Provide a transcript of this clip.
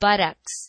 buttocks.